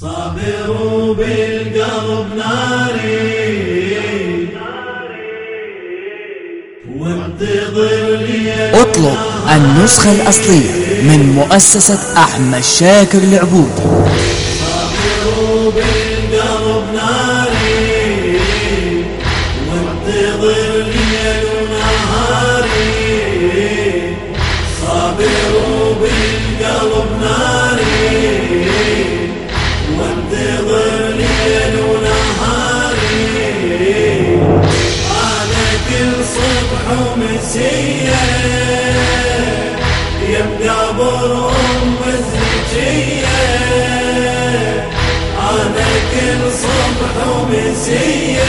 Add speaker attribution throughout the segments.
Speaker 1: صابر بالقلب ناري. وانتظر لي
Speaker 2: اطلب النسخة الأصلية من مؤسسة أحمد شاكر العبود
Speaker 1: صابر بالقلب ناري. وانتظر ليل يا ام الزكيه أنا كل صبح ومسيه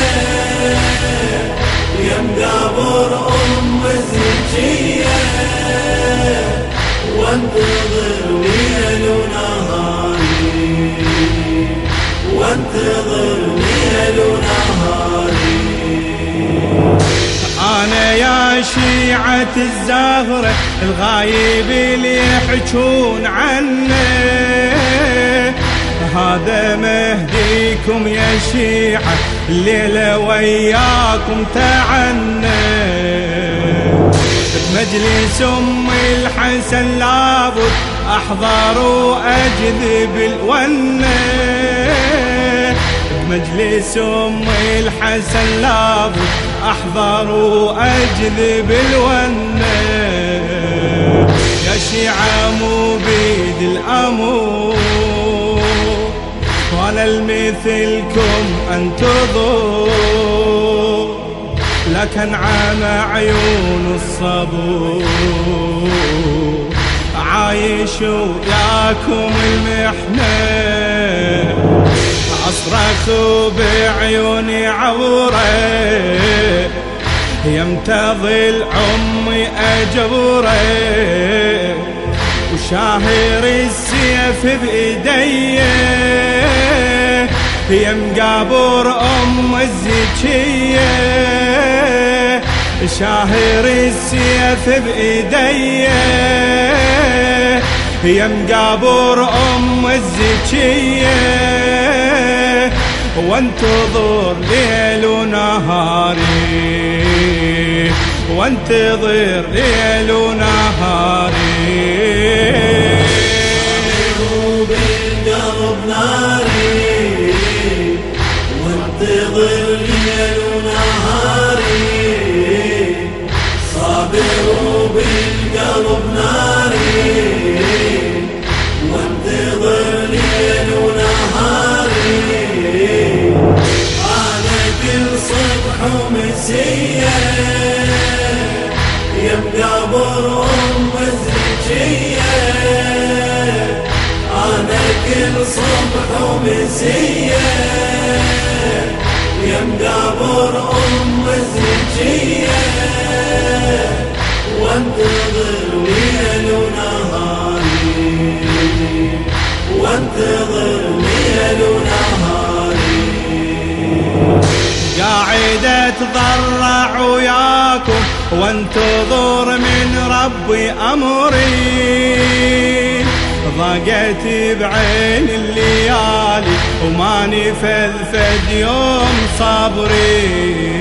Speaker 1: يا ام الزكيه وانتظر ليل
Speaker 3: الزهرة الغايب اللي يحجون عنه. هذا مهديكم يا شيعة الليلة وياكم تعنى بمجلس أم الحسن لابد أحضر واجذب الونه بمجلس أم الحسن لابد أحضر واجذب الونه يا شيعة مو بيد الأمور وأنا المثلكم انتظر لكن عام عيون الصبور. عايش وياكم المحنة. أصرخ بعيوني عوره يمتظل عمي أجوره وشاهر السيف بإيديه هي مقابر أم الزكية. شاهر السيف بايديه هي مقابر أم الزكية. وانتظر ليل ونهاري وانتظر ليل ونهاري
Speaker 1: وانتظر صبح ومسيه يا الزكيه أنا كل صبح ومسيه يا مقابر ام الزكيه وانتظر ليل
Speaker 3: ربي امري ضاقت بعين الليالي وماني فذفد يوم صبري.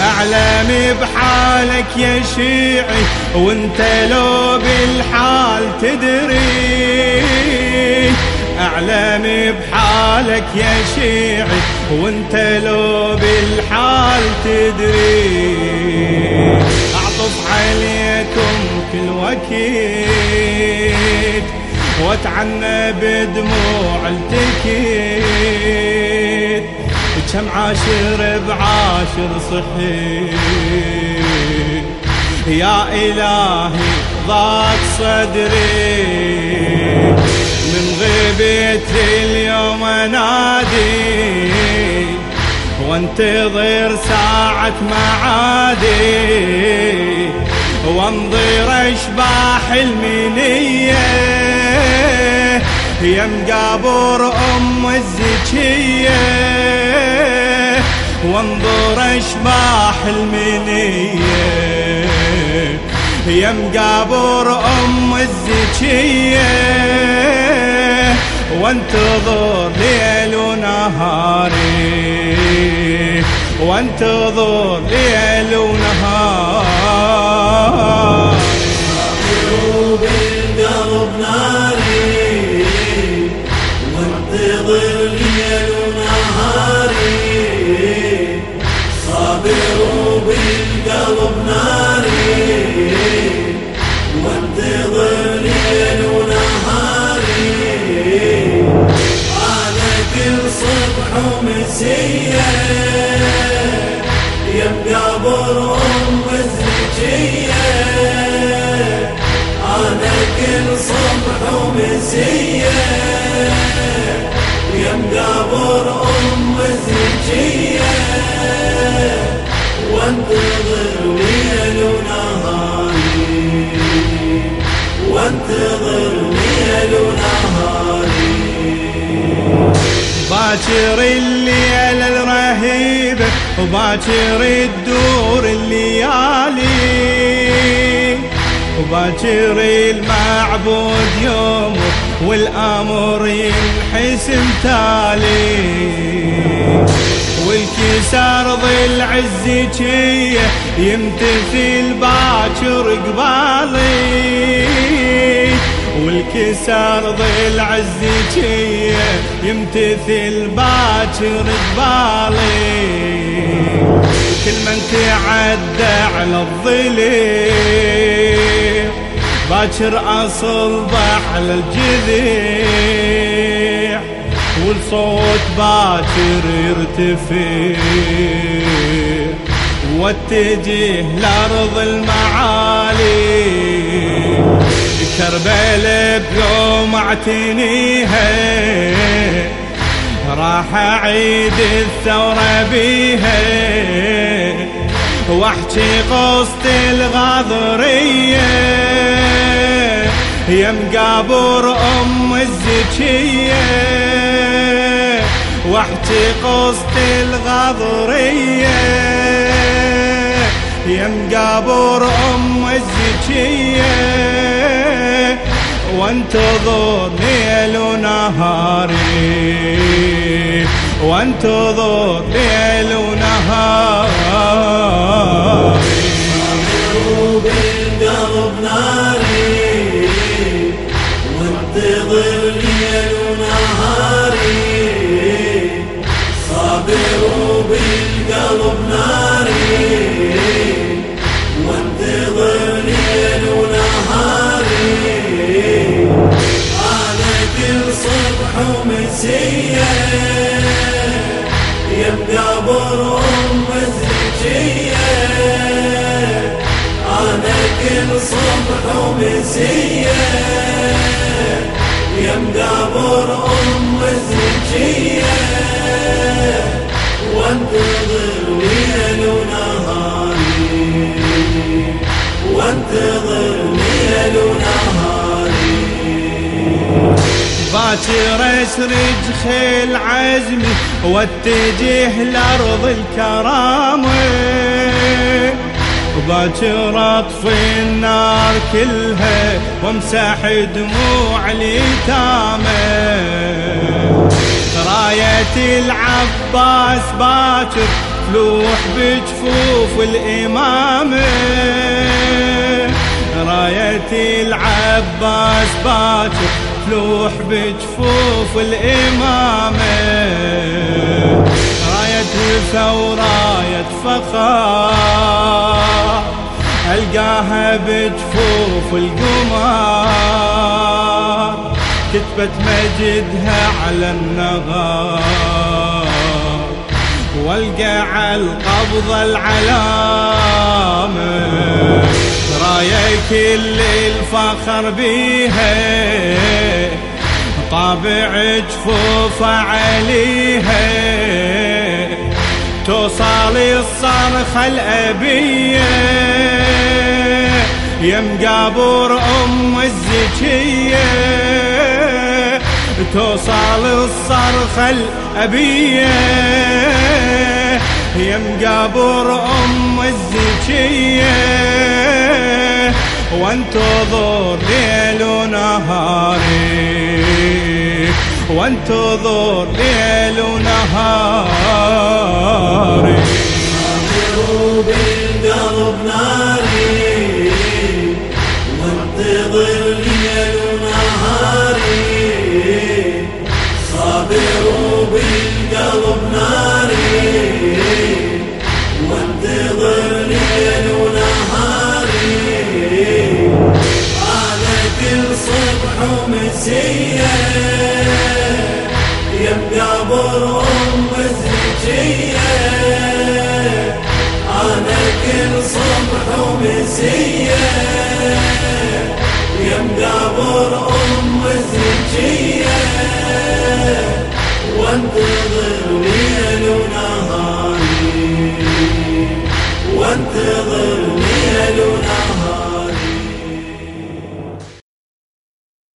Speaker 3: أعلم بحالك يا شيعي وانت لو بالحال تدري. أعلم بحالك يا شيعي وانت لو بالحال تدري. أعطف عليكم كل وكيت واتعنى بدموع التكيت. كم عاشر بعاشر صحيت. يا إلهي ضاق صدري. من غيبة اليوم انادي وانتظر ساعة معادي. وانظر أشباح المنية. يا مقابر أم الزكية. وانظر أشباح المنية. يا مقابر أم الزكية. وانتظر ليل ونهاري وانتظر ليل ونهار
Speaker 1: ومسيه
Speaker 3: وباكر الدور الليالي وباكر المعبود يوم والأمر ينحسم تالي والكسار ظل عزك يمتثل باكر قبالي. والكسار ظل عزك يمتثل باكر قبالي كل من تعدى على الظليل باكر اصلبه على الجذيع والصوت باكر يرتفع واتجه لأرض المعالي. كربلاء بيوم اعتنيها راح اعيد الثورة بيها. واحكي قصة الغاضرية. يا مقابر أم الزكية. واحكي قصة الغاضرية. يا مقابر أم الزكية وانتظر ليل ونهاري وانتظر ليل ونهاري
Speaker 1: ام الزكيه وانتظر ليل ونهاري. وانتظر ليل ونهاري.
Speaker 3: باكر اسرج خيل عزمي واتجه لأرض الكرامة. باكر اطفي النار كلها وامسح دموع اليتامى راية العباس باكر تلوح بجفوف الإمامة. راية العباس باكر تلوح بجفوف الإمامة. راية وثورة راية فخار ألقاها بجفوف القمار كتبت مجدها على النغار والقى على القبضة العلامة. راية كل الفخر بيها. طابع جفوف عليها. توصل الصرخة الأبية. يا مقابر أم الزكية. توصل الصرخة الأبية. يا مقابر أم الزكية. وانتظر ليل ونهاري. وانتظر ليل ونهاري.
Speaker 1: بالقلب